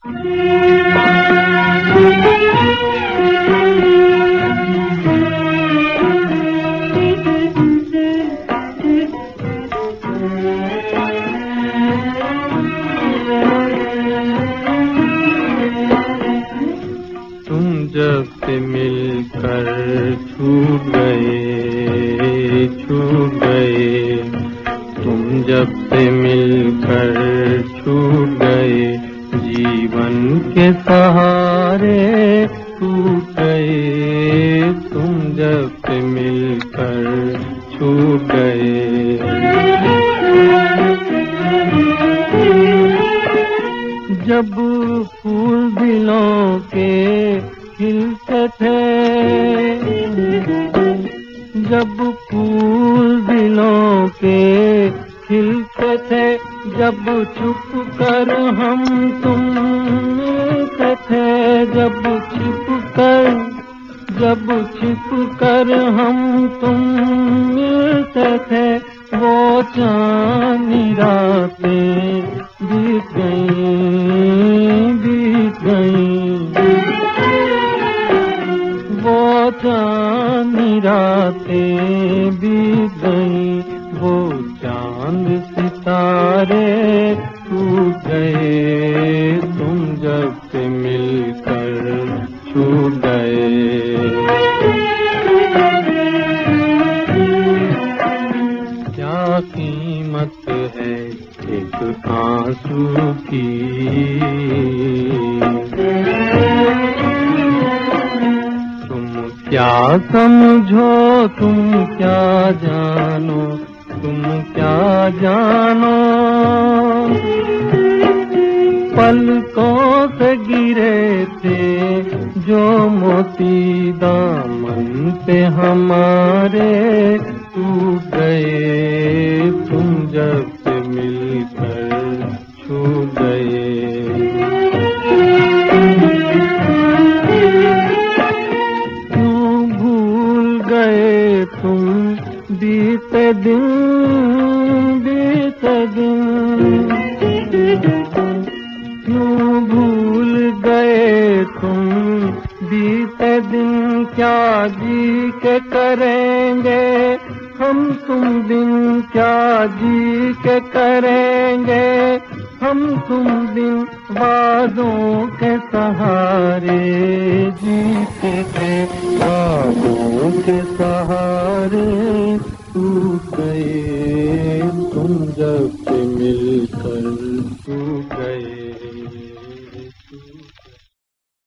तुम जब से मिलकर छूट गए के सहारे टूट गए। तुम जब से मिलकर छूट गए। जब फूल दिलों के खिलते थे, जब फूल दिलों के खिलते थे, जब छुप कर हम तुम मिलते थे जब छिप कर, जब छिप कर हम तुम मिलते थे। वो चांदी रातें बीत गई बीत गई। वो चांदी रातें बीत गई, वो चाँद सितारे मिलकर छूट गए। क्या कीमत है एक आँसू की? तुम क्या समझो, तुम क्या जानो, तुम क्या जानो? पलकों से गिरे थे, जो मोती दामन पे हमारे टूट गए। तुम जब से मिलकर छू गए। क्यों भूल गए तुम बीते दिन बीते दिन? क्या जी के करेंगे, हम तुम दिन क्या जी के करेंगे, हम तुम दिन वादों के सहारे जीते थे वादों के सहारे टूट गए तुम जब से मिलकर।